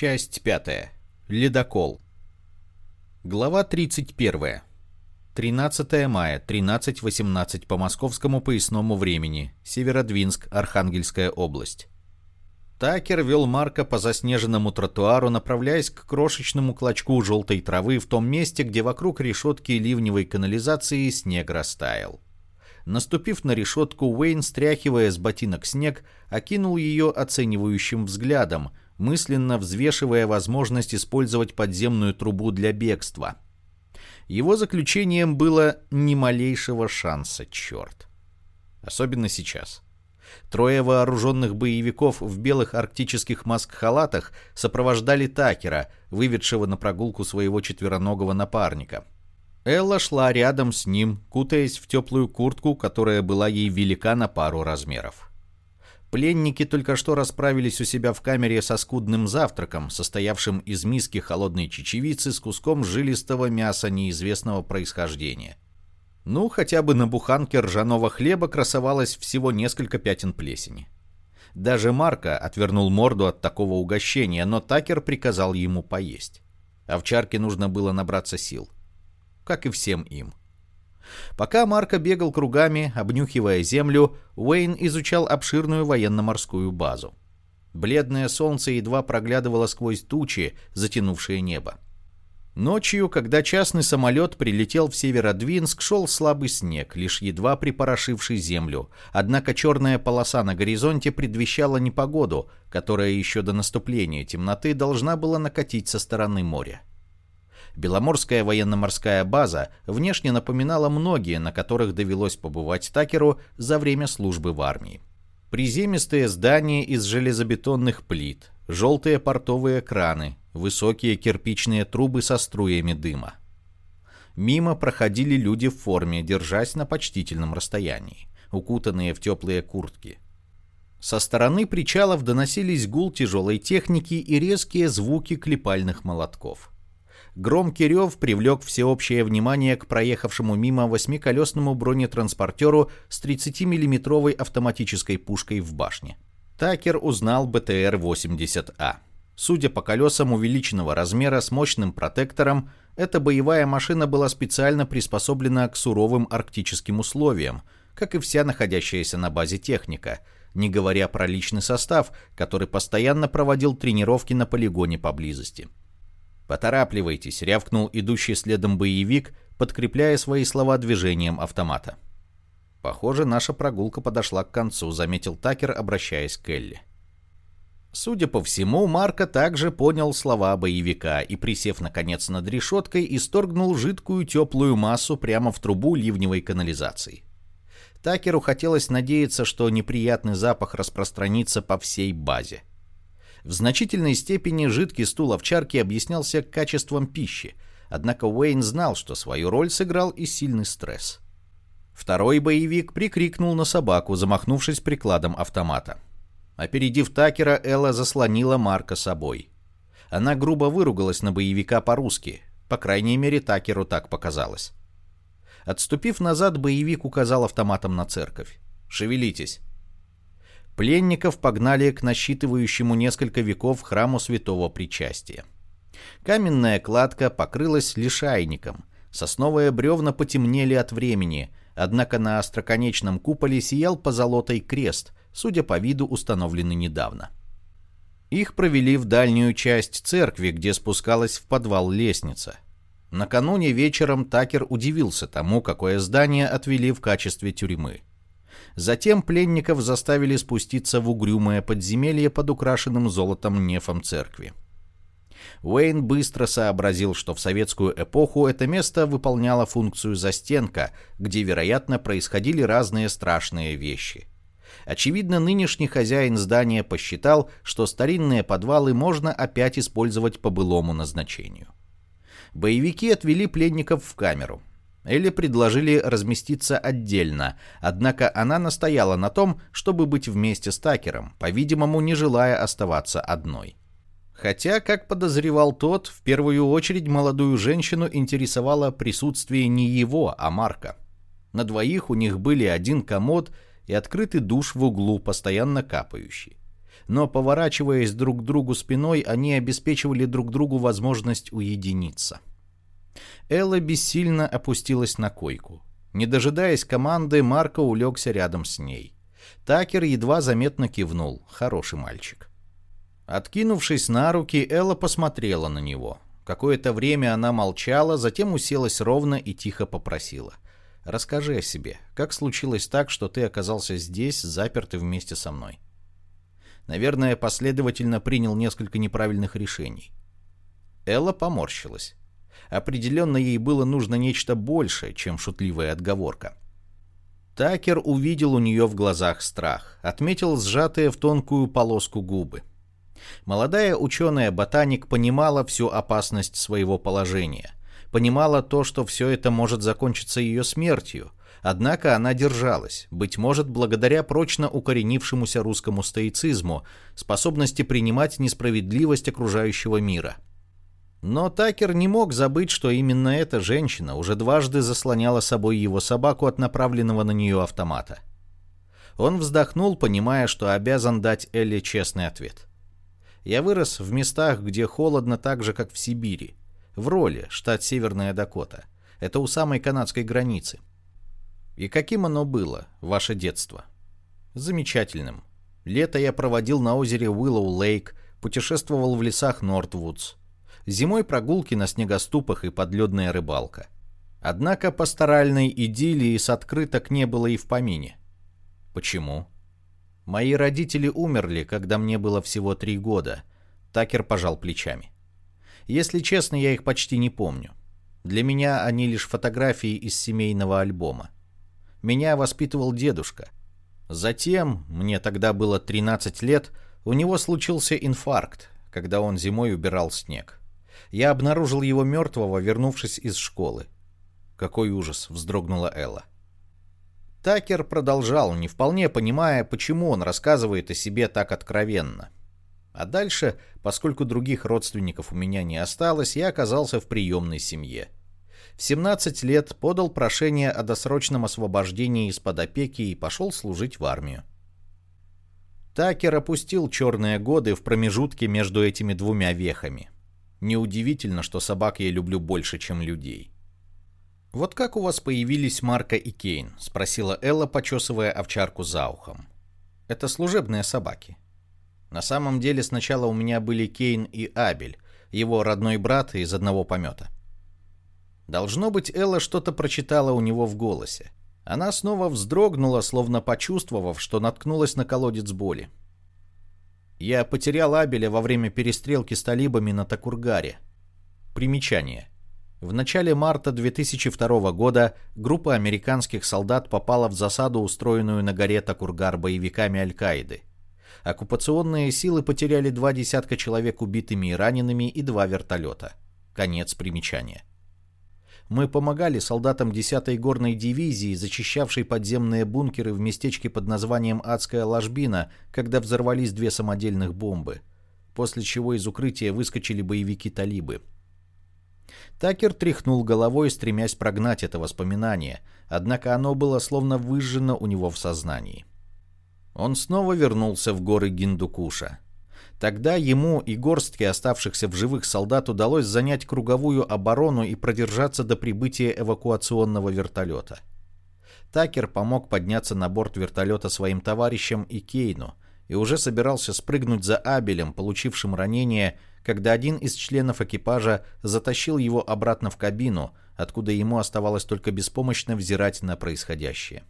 Часть 5. Ледокол. Глава 31. 13 мая, 13.18 по московскому поясному времени. Северодвинск, Архангельская область. Такер вел Марка по заснеженному тротуару, направляясь к крошечному клочку желтой травы в том месте, где вокруг решетки ливневой канализации снег растаял. Наступив на решетку, Уэйн, стряхивая с ботинок снег, окинул ее оценивающим взглядом, мысленно взвешивая возможность использовать подземную трубу для бегства. Его заключением было ни малейшего шанса, черт. Особенно сейчас. Трое вооруженных боевиков в белых арктических маск-халатах сопровождали Такера, выведшего на прогулку своего четвероногого напарника — Элла шла рядом с ним, кутаясь в теплую куртку, которая была ей велика на пару размеров. Пленники только что расправились у себя в камере со скудным завтраком, состоявшим из миски холодной чечевицы с куском жилистого мяса неизвестного происхождения. Ну, хотя бы на буханке ржаного хлеба красовалось всего несколько пятен плесени. Даже Марка отвернул морду от такого угощения, но Такер приказал ему поесть. Овчарке нужно было набраться сил как и всем им. Пока Марко бегал кругами, обнюхивая землю, Уэйн изучал обширную военно-морскую базу. Бледное солнце едва проглядывало сквозь тучи, затянувшие небо. Ночью, когда частный самолет прилетел в Северодвинск, шел слабый снег, лишь едва припорошивший землю, однако черная полоса на горизонте предвещала непогоду, которая еще до наступления темноты должна была накатить со стороны моря. Беломорская военно-морская база внешне напоминала многие, на которых довелось побывать Такеру за время службы в армии. Приземистые здания из железобетонных плит, желтые портовые краны, высокие кирпичные трубы со струями дыма. Мимо проходили люди в форме, держась на почтительном расстоянии, укутанные в теплые куртки. Со стороны причалов доносились гул тяжелой техники и резкие звуки клепальных молотков. Громкий рев привлек всеобщее внимание к проехавшему мимо восьмиколесному бронетранспортеру с 30-миллиметровой автоматической пушкой в башне. Такер узнал БТР-80А. Судя по колесам увеличенного размера с мощным протектором, эта боевая машина была специально приспособлена к суровым арктическим условиям, как и вся находящаяся на базе техника, не говоря про личный состав, который постоянно проводил тренировки на полигоне поблизости. «Поторапливайтесь», — рявкнул идущий следом боевик, подкрепляя свои слова движением автомата. «Похоже, наша прогулка подошла к концу», — заметил Такер, обращаясь к Элли. Судя по всему, Марко также понял слова боевика и, присев наконец над решеткой, исторгнул жидкую теплую массу прямо в трубу ливневой канализации. Такеру хотелось надеяться, что неприятный запах распространится по всей базе. В значительной степени жидкий стул овчарки объяснялся качеством пищи, однако Уэйн знал, что свою роль сыграл и сильный стресс. Второй боевик прикрикнул на собаку, замахнувшись прикладом автомата. Опередив Такера, Элла заслонила Марка собой. Она грубо выругалась на боевика по-русски, по крайней мере Такеру так показалось. Отступив назад, боевик указал автоматом на церковь. «Шевелитесь!» Пленников погнали к насчитывающему несколько веков храму святого причастия. Каменная кладка покрылась лишайником, сосновые бревна потемнели от времени, однако на остроконечном куполе сиял позолотой крест, судя по виду установленный недавно. Их провели в дальнюю часть церкви, где спускалась в подвал лестница. Накануне вечером Такер удивился тому, какое здание отвели в качестве тюрьмы. Затем пленников заставили спуститься в угрюмое подземелье под украшенным золотом нефом церкви. Уэйн быстро сообразил, что в советскую эпоху это место выполняло функцию застенка, где, вероятно, происходили разные страшные вещи. Очевидно, нынешний хозяин здания посчитал, что старинные подвалы можно опять использовать по былому назначению. Боевики отвели пленников в камеру. Элли предложили разместиться отдельно, однако она настояла на том, чтобы быть вместе с Такером, по-видимому, не желая оставаться одной. Хотя, как подозревал тот, в первую очередь молодую женщину интересовало присутствие не его, а Марка. На двоих у них были один комод и открытый душ в углу, постоянно капающий. но, поворачиваясь друг к другу спиной, они обеспечивали друг другу возможность уединиться. Элла бессильно опустилась на койку. Не дожидаясь команды, Марко улегся рядом с ней. Такер едва заметно кивнул. Хороший мальчик. Откинувшись на руки, Элла посмотрела на него. Какое-то время она молчала, затем уселась ровно и тихо попросила. «Расскажи о себе. Как случилось так, что ты оказался здесь, запертый вместе со мной?» Наверное, последовательно принял несколько неправильных решений. Элла поморщилась. Определенно ей было нужно нечто большее, чем шутливая отговорка. Такер увидел у нее в глазах страх, отметил сжатые в тонкую полоску губы. Молодая ученая-ботаник понимала всю опасность своего положения, понимала то, что все это может закончиться ее смертью, однако она держалась, быть может, благодаря прочно укоренившемуся русскому стоицизму, способности принимать несправедливость окружающего мира – но Такер не мог забыть, что именно эта женщина уже дважды заслоняла собой его собаку от направленного на нее автомата. Он вздохнул, понимая, что обязан дать Элли честный ответ. «Я вырос в местах, где холодно так же, как в Сибири. В роли, штат Северная Дакота. Это у самой канадской границы. И каким оно было, ваше детство? Замечательным. Лето я проводил на озере Уиллоу-Лейк, путешествовал в лесах Нортвудс. Зимой прогулки на снегоступах и подледная рыбалка. Однако пасторальной идиллии с открыток не было и в помине. Почему? Мои родители умерли, когда мне было всего три года. Такер пожал плечами. Если честно, я их почти не помню. Для меня они лишь фотографии из семейного альбома. Меня воспитывал дедушка. Затем, мне тогда было 13 лет, у него случился инфаркт, когда он зимой убирал снег. Я обнаружил его мертвого, вернувшись из школы. «Какой ужас!» — вздрогнула Элла. Такер продолжал, не вполне понимая, почему он рассказывает о себе так откровенно. А дальше, поскольку других родственников у меня не осталось, я оказался в приемной семье. В 17 лет подал прошение о досрочном освобождении из-под опеки и пошел служить в армию. Такер опустил черные годы в промежутке между этими двумя вехами. Неудивительно, что собак я люблю больше, чем людей. «Вот как у вас появились Марка и Кейн?» — спросила Элла, почесывая овчарку за ухом. «Это служебные собаки. На самом деле сначала у меня были Кейн и Абель, его родной брат из одного помета. Должно быть, Элла что-то прочитала у него в голосе. Она снова вздрогнула, словно почувствовав, что наткнулась на колодец боли. Я потерял Абеля во время перестрелки с талибами на Такургаре. Примечание. В начале марта 2002 года группа американских солдат попала в засаду, устроенную на горе Такургар боевиками Аль-Каиды. Оккупационные силы потеряли два десятка человек убитыми и ранеными и два вертолета. Конец примечания. Мы помогали солдатам 10-й горной дивизии, зачищавшей подземные бункеры в местечке под названием Адская ложбина, когда взорвались две самодельных бомбы, после чего из укрытия выскочили боевики-талибы. Такер тряхнул головой, стремясь прогнать это воспоминание, однако оно было словно выжжено у него в сознании. Он снова вернулся в горы Гиндукуша. Тогда ему и горстке оставшихся в живых солдат удалось занять круговую оборону и продержаться до прибытия эвакуационного вертолета. Такер помог подняться на борт вертолета своим товарищам и Кейну, и уже собирался спрыгнуть за Абелем, получившим ранение, когда один из членов экипажа затащил его обратно в кабину, откуда ему оставалось только беспомощно взирать на происходящее.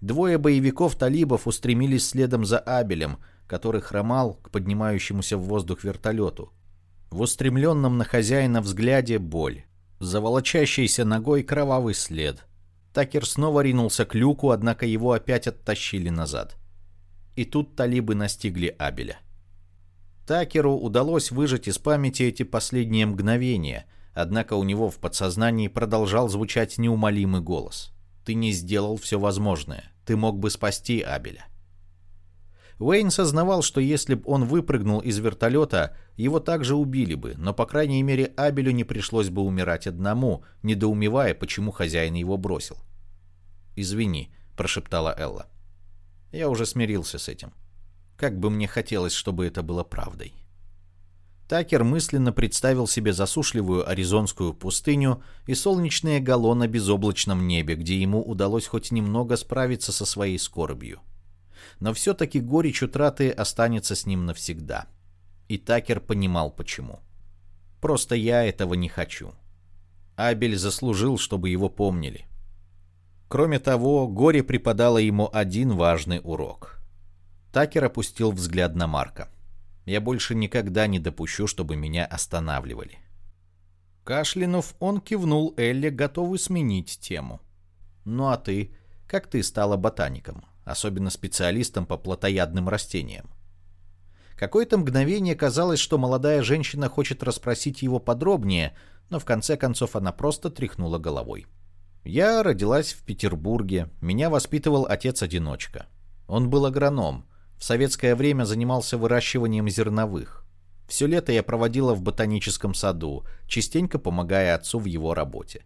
Двое боевиков-талибов устремились следом за Абелем, который хромал к поднимающемуся в воздух вертолету. В устремленном на хозяина взгляде боль. Заволочащийся ногой кровавый след. Такер снова ринулся к люку, однако его опять оттащили назад. И тут талибы настигли Абеля. Такеру удалось выжать из памяти эти последние мгновения, однако у него в подсознании продолжал звучать неумолимый голос. «Ты не сделал все возможное. Ты мог бы спасти Абеля». Уэйн сознавал, что если бы он выпрыгнул из вертолета, его также убили бы, но, по крайней мере, Абелю не пришлось бы умирать одному, недоумевая, почему хозяин его бросил. «Извини», — прошептала Элла. «Я уже смирился с этим». Как бы мне хотелось, чтобы это было правдой. Такер мысленно представил себе засушливую аризонскую пустыню и солнечные гало на безоблачном небе, где ему удалось хоть немного справиться со своей скорбью. Но все-таки горечь утраты останется с ним навсегда. И Такер понимал почему. Просто я этого не хочу. Абель заслужил, чтобы его помнили. Кроме того, горе преподало ему один важный урок. Такер опустил взгляд на Марка. Я больше никогда не допущу, чтобы меня останавливали. Кашлянув, он кивнул Элли, готовый сменить тему. «Ну а ты? Как ты стала ботаником, особенно специалистом по плотоядным растениям?» Какое-то мгновение казалось, что молодая женщина хочет расспросить его подробнее, но в конце концов она просто тряхнула головой. «Я родилась в Петербурге, меня воспитывал отец-одиночка. Он был агроном, в советское время занимался выращиванием зерновых. Все лето я проводила в ботаническом саду, частенько помогая отцу в его работе.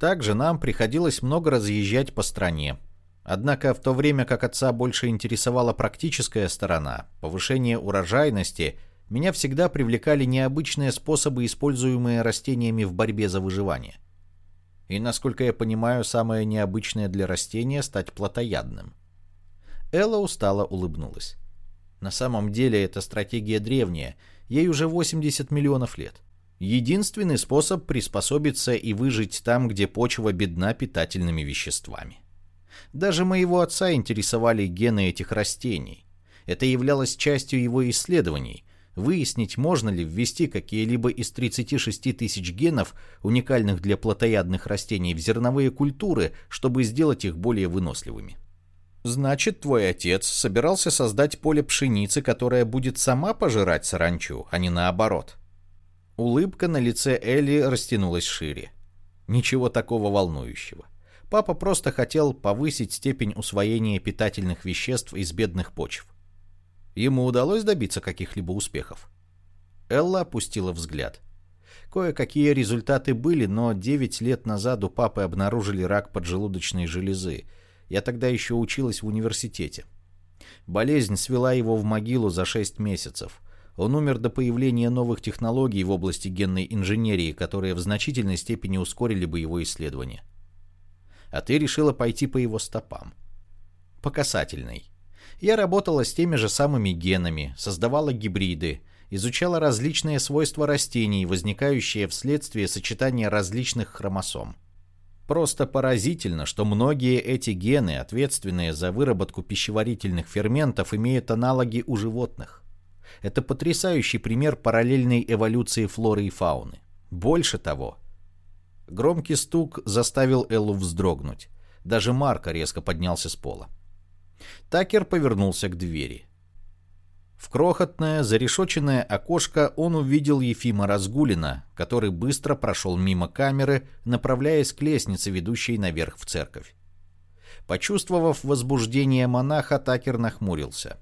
Также нам приходилось много разъезжать по стране. Однако в то время как отца больше интересовала практическая сторона, повышение урожайности, меня всегда привлекали необычные способы, используемые растениями в борьбе за выживание. И, насколько я понимаю, самое необычное для растения – стать плотоядным – Элла устало улыбнулась. На самом деле эта стратегия древняя, ей уже 80 миллионов лет. Единственный способ приспособиться и выжить там, где почва бедна питательными веществами. Даже моего отца интересовали гены этих растений. Это являлось частью его исследований. Выяснить, можно ли ввести какие-либо из 36 тысяч генов, уникальных для плотоядных растений, в зерновые культуры, чтобы сделать их более выносливыми. Значит, твой отец собирался создать поле пшеницы, которое будет сама пожирать саранчу, а не наоборот. Улыбка на лице Элли растянулась шире. Ничего такого волнующего. Папа просто хотел повысить степень усвоения питательных веществ из бедных почв. Ему удалось добиться каких-либо успехов. Элла опустила взгляд. Кое-какие результаты были, но 9 лет назад у папы обнаружили рак поджелудочной железы, я тогда еще училась в университете. Болезнь свела его в могилу за 6 месяцев. Он умер до появления новых технологий в области генной инженерии, которые в значительной степени ускорили бы его исследования. А ты решила пойти по его стопам. По касательной. Я работала с теми же самыми генами, создавала гибриды, изучала различные свойства растений, возникающие вследствие сочетания различных хромосом. Просто поразительно, что многие эти гены, ответственные за выработку пищеварительных ферментов, имеют аналоги у животных. Это потрясающий пример параллельной эволюции флоры и фауны. Больше того, громкий стук заставил Эллу вздрогнуть. Даже Марка резко поднялся с пола. Такер повернулся к двери. В крохотное, зарешоченное окошко он увидел Ефима Разгулина, который быстро прошел мимо камеры, направляясь к лестнице, ведущей наверх в церковь. Почувствовав возбуждение монаха, Такер нахмурился.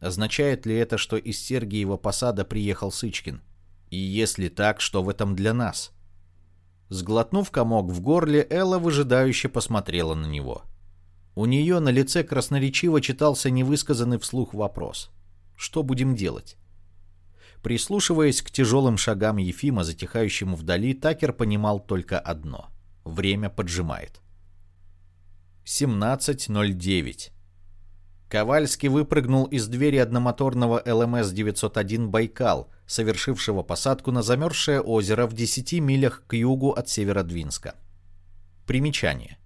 Означает ли это, что из Сергиева посада приехал Сычкин? И если так, что в этом для нас? Сглотнув комок в горле, Элла выжидающе посмотрела на него. У нее на лице красноречиво читался невысказанный вслух вопрос — что будем делать? Прислушиваясь к тяжелым шагам Ефима, затихающему вдали, Такер понимал только одно. Время поджимает. 17.09. Ковальский выпрыгнул из двери одномоторного ЛМС-901 «Байкал», совершившего посадку на замерзшее озеро в 10 милях к югу от Северодвинска. Примечание.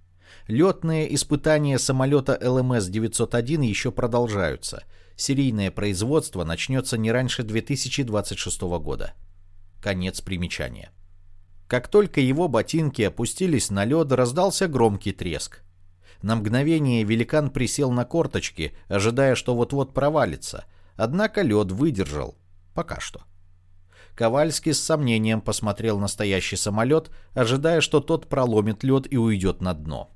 Летные испытания самолета ЛМС-901 еще продолжаются – Серийное производство начнется не раньше 2026 года. Конец примечания. Как только его ботинки опустились на лед, раздался громкий треск. На мгновение великан присел на корточки, ожидая, что вот-вот провалится. Однако лед выдержал. Пока что. Ковальский с сомнением посмотрел на стоящий самолет, ожидая, что тот проломит лед и уйдет на дно.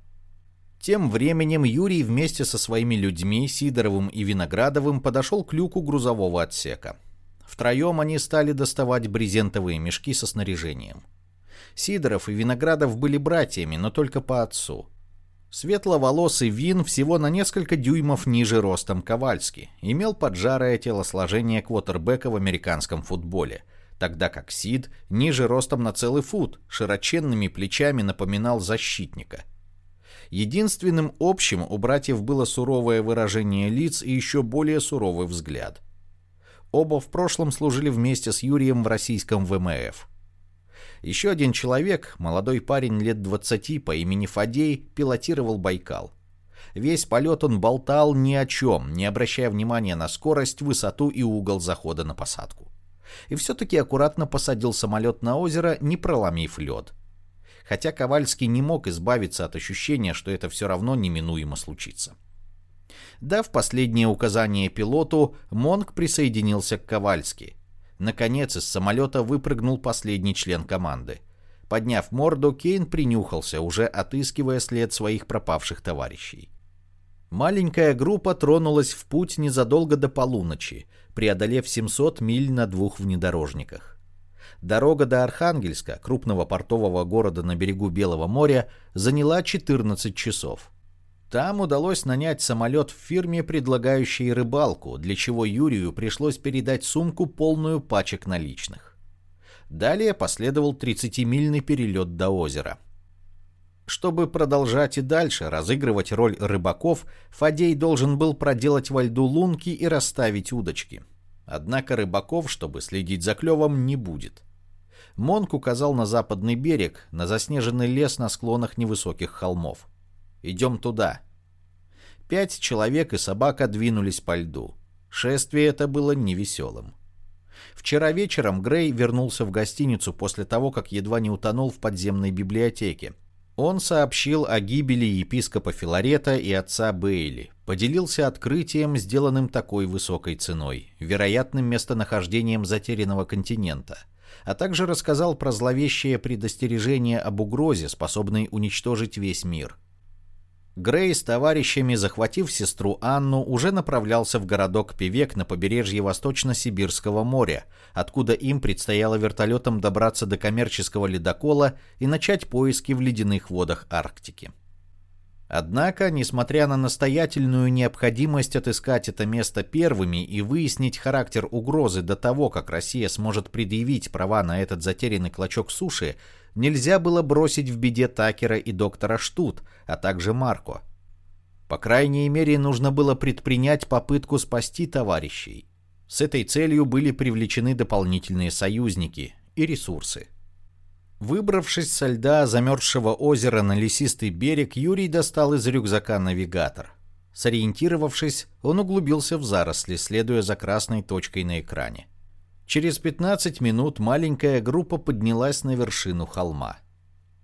Тем временем Юрий вместе со своими людьми, Сидоровым и Виноградовым, подошел к люку грузового отсека. Втроем они стали доставать брезентовые мешки со снаряжением. Сидоров и Виноградов были братьями, но только по отцу. Светловолосый Вин всего на несколько дюймов ниже ростом Ковальски, имел поджарое телосложение квотербека в американском футболе, тогда как Сид ниже ростом на целый фут, широченными плечами напоминал защитника. Единственным общим у братьев было суровое выражение лиц и еще более суровый взгляд. Оба в прошлом служили вместе с Юрием в российском ВМФ. Еще один человек, молодой парень лет 20 по имени Фадей, пилотировал Байкал. Весь полет он болтал ни о чем, не обращая внимания на скорость, высоту и угол захода на посадку. И все-таки аккуратно посадил самолет на озеро, не проломив лед. Хотя Ковальский не мог избавиться от ощущения, что это все равно неминуемо случится. Дав последнее указание пилоту, Монг присоединился к Ковальски – Наконец из самолета выпрыгнул последний член команды. Подняв морду, Кейн принюхался, уже отыскивая след своих пропавших товарищей. Маленькая группа тронулась в путь незадолго до полуночи, преодолев 700 миль на двух внедорожниках. Дорога до Архангельска, крупного портового города на берегу Белого моря, заняла 14 часов. Там удалось нанять самолет в фирме, предлагающей рыбалку, для чего Юрию пришлось передать сумку, полную пачек наличных. Далее последовал 30-мильный перелет до озера. Чтобы продолжать и дальше разыгрывать роль рыбаков, Фадей должен был проделать во льду лунки и расставить удочки. Однако рыбаков, чтобы следить за клевом, не будет. Монк указал на западный берег, на заснеженный лес на склонах невысоких холмов. «Идем туда», Пять человек и собака двинулись по льду. Шествие это было невеселым. Вчера вечером Грей вернулся в гостиницу после того, как едва не утонул в подземной библиотеке. Он сообщил о гибели епископа Филарета и отца Бейли, поделился открытием, сделанным такой высокой ценой, вероятным местонахождением затерянного континента, а также рассказал про зловещее предостережение об угрозе, способной уничтожить весь мир – Грей с товарищами, захватив сестру Анну, уже направлялся в городок Певек на побережье Восточно-Сибирского моря, откуда им предстояло вертолетом добраться до коммерческого ледокола и начать поиски в ледяных водах Арктики. Однако, несмотря на настоятельную необходимость отыскать это место первыми и выяснить характер угрозы до того, как Россия сможет предъявить права на этот затерянный клочок суши, нельзя было бросить в беде Такера и доктора Штут, а также Марко. По крайней мере, нужно было предпринять попытку спасти товарищей. С этой целью были привлечены дополнительные союзники и ресурсы. Выбравшись со льда замерзшего озера на лесистый берег, Юрий достал из рюкзака навигатор. Сориентировавшись, он углубился в заросли, следуя за красной точкой на экране. Через 15 минут маленькая группа поднялась на вершину холма.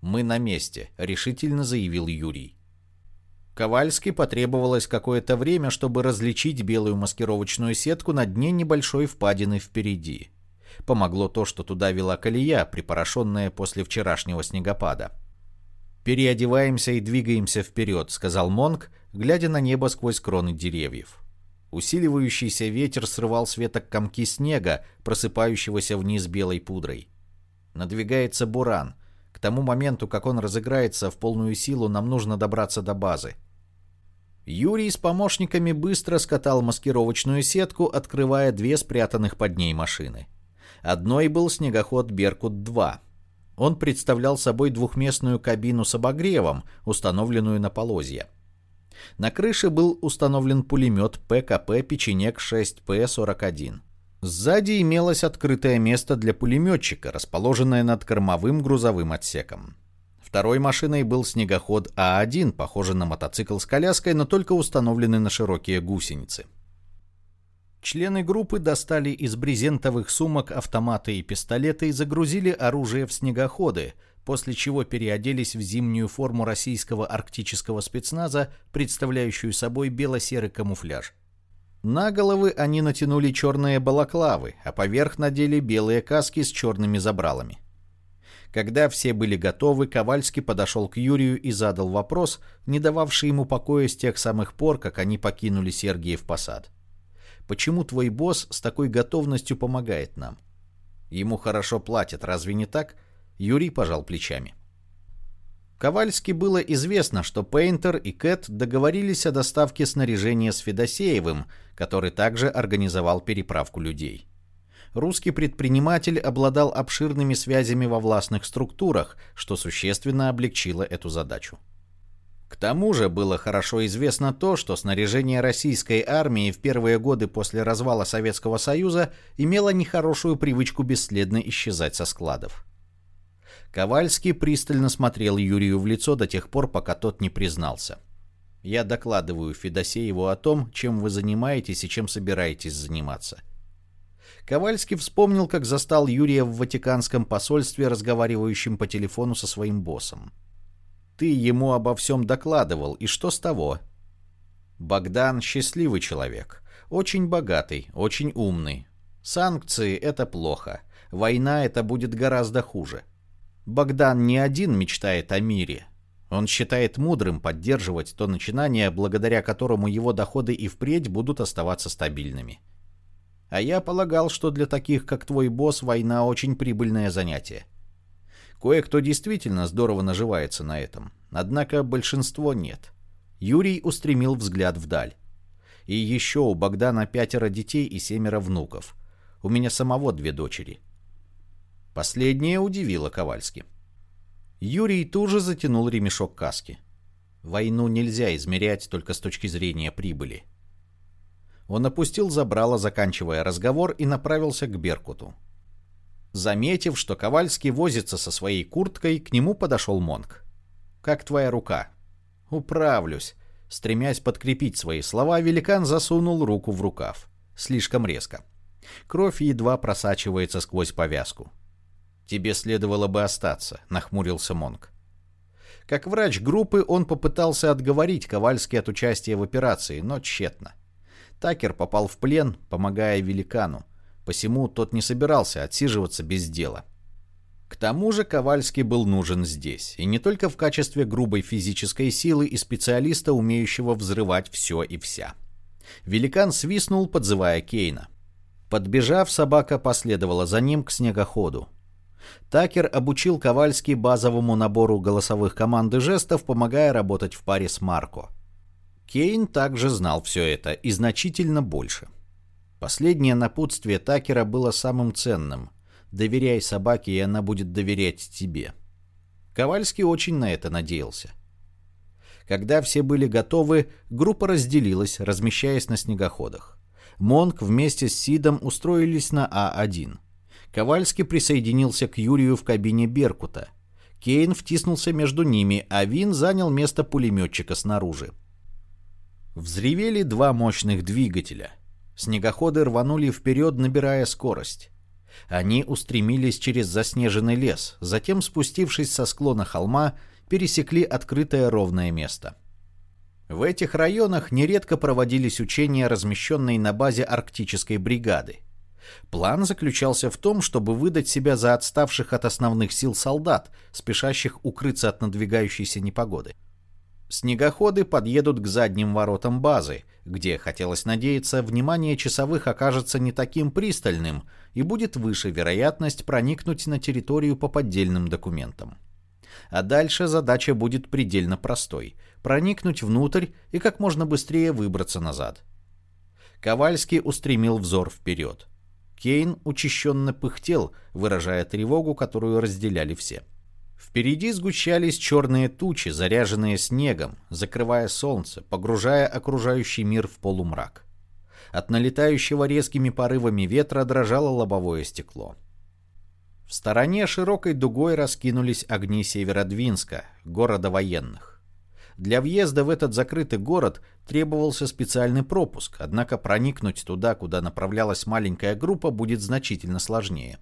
«Мы на месте», — решительно заявил Юрий. Ковальски потребовалось какое-то время, чтобы различить белую маскировочную сетку на дне небольшой впадины впереди. Помогло то, что туда вела колея, припорошенная после вчерашнего снегопада. «Переодеваемся и двигаемся вперед», — сказал Монг, глядя на небо сквозь кроны деревьев. Усиливающийся ветер срывал с веток комки снега, просыпающегося вниз белой пудрой. Надвигается буран. К тому моменту, как он разыграется в полную силу, нам нужно добраться до базы. Юрий с помощниками быстро скатал маскировочную сетку, открывая две спрятанных под ней машины. Одной был снегоход «Беркут-2». Он представлял собой двухместную кабину с обогревом, установленную на полозья. На крыше был установлен пулемет ПКП «Печенек 6П-41». Сзади имелось открытое место для пулеметчика, расположенное над кормовым грузовым отсеком. Второй машиной был снегоход А1, похожий на мотоцикл с коляской, но только установленный на широкие гусеницы. Члены группы достали из брезентовых сумок автоматы и пистолеты и загрузили оружие в снегоходы – после чего переоделись в зимнюю форму российского арктического спецназа, представляющую собой бело-серый камуфляж. На головы они натянули черные балаклавы, а поверх надели белые каски с черными забралами. Когда все были готовы, Ковальский подошел к Юрию и задал вопрос, не дававший ему покоя с тех самых пор, как они покинули Сергиев посад. «Почему твой босс с такой готовностью помогает нам?» «Ему хорошо платят, разве не так?» Юрий пожал плечами. Ковальски было известно, что Пейнтер и Кэт договорились о доставке снаряжения с Федосеевым, который также организовал переправку людей. Русский предприниматель обладал обширными связями во властных структурах, что существенно облегчило эту задачу. К тому же было хорошо известно то, что снаряжение российской армии в первые годы после развала Советского Союза имело нехорошую привычку бесследно исчезать со складов. Ковальский пристально смотрел Юрию в лицо до тех пор, пока тот не признался. «Я докладываю Федосееву о том, чем вы занимаетесь и чем собираетесь заниматься». Ковальский вспомнил, как застал Юрия в Ватиканском посольстве, разговаривающим по телефону со своим боссом. «Ты ему обо всем докладывал, и что с того?» «Богдан — счастливый человек. Очень богатый, очень умный. Санкции — это плохо. Война — это будет гораздо хуже. Богдан не один мечтает о мире. Он считает мудрым поддерживать то начинание, благодаря которому его доходы и впредь будут оставаться стабильными. А я полагал, что для таких, как твой босс, война очень прибыльное занятие. Кое-кто действительно здорово наживается на этом, однако большинство нет. Юрий устремил взгляд вдаль. И еще у Богдана пятеро детей и семеро внуков. У меня самого две дочери. Последнее удивило Ковальски. Юрий тут же затянул ремешок каски. Войну нельзя измерять только с точки зрения прибыли. Он опустил забрало, заканчивая разговор, и направился к Беркуту. Заметив, что Ковальский возится со своей курткой, к нему подошел Монг. «Как твоя рука?» «Управлюсь». Стремясь подкрепить свои слова, великан засунул руку в рукав. Слишком резко. Кровь едва просачивается сквозь повязку. «Тебе следовало бы остаться», — нахмурился Монг. Как врач группы он попытался отговорить Ковальски от участия в операции, но тщетно. Такер попал в плен, помогая великану, посему тот не собирался отсиживаться без дела. К тому же Ковальский был нужен здесь, и не только в качестве грубой физической силы и специалиста, умеющего взрывать все и вся. Великан свистнул, подзывая Кейна. Подбежав, собака последовала за ним к снегоходу. Такер обучил Ковальский базовому набору голосовых команд и жестов, помогая работать в паре с Марко. Кейн также знал все это и значительно больше. Последнее напутствие Такера было самым ценным. «Доверяй собаке, и она будет доверять тебе». Ковальский очень на это надеялся. Когда все были готовы, группа разделилась, размещаясь на снегоходах. Монк вместе с Сидом устроились на А1. Ковальский присоединился к Юрию в кабине Беркута. Кейн втиснулся между ними, а Вин занял место пулеметчика снаружи. Взревели два мощных двигателя. Снегоходы рванули вперед, набирая скорость. Они устремились через заснеженный лес, затем, спустившись со склона холма, пересекли открытое ровное место. В этих районах нередко проводились учения, размещенные на базе арктической бригады. План заключался в том, чтобы выдать себя за отставших от основных сил солдат, спешащих укрыться от надвигающейся непогоды. Снегоходы подъедут к задним воротам базы, где, хотелось надеяться, внимание часовых окажется не таким пристальным и будет выше вероятность проникнуть на территорию по поддельным документам. А дальше задача будет предельно простой – проникнуть внутрь и как можно быстрее выбраться назад. Ковальский устремил взор вперед. Кейн учащенно пыхтел, выражая тревогу, которую разделяли все. Впереди сгущались черные тучи, заряженные снегом, закрывая солнце, погружая окружающий мир в полумрак. От налетающего резкими порывами ветра дрожало лобовое стекло. В стороне широкой дугой раскинулись огни Северодвинска, города военных. Для въезда в этот закрытый город требовался специальный пропуск, однако проникнуть туда, куда направлялась маленькая группа, будет значительно сложнее.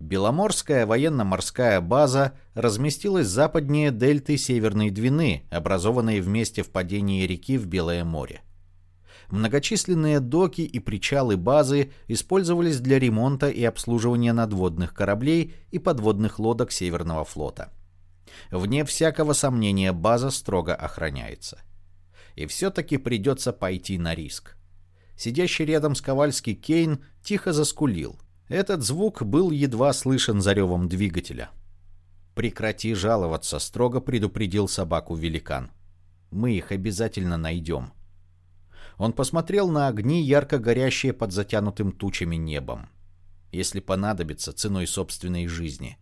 Беломорская военно-морская база разместилась западнее дельты Северной Двины, образованной в месте впадения реки в Белое море. Многочисленные доки и причалы базы использовались для ремонта и обслуживания надводных кораблей и подводных лодок Северного флота. Вне всякого сомнения база строго охраняется. И все-таки придется пойти на риск. Сидящий рядом с Ковальский Кейн тихо заскулил. Этот звук был едва слышен за ревом двигателя. «Прекрати жаловаться», — строго предупредил собаку великан. «Мы их обязательно найдем». Он посмотрел на огни, ярко горящие под затянутым тучами небом. Если понадобится, ценой собственной жизни.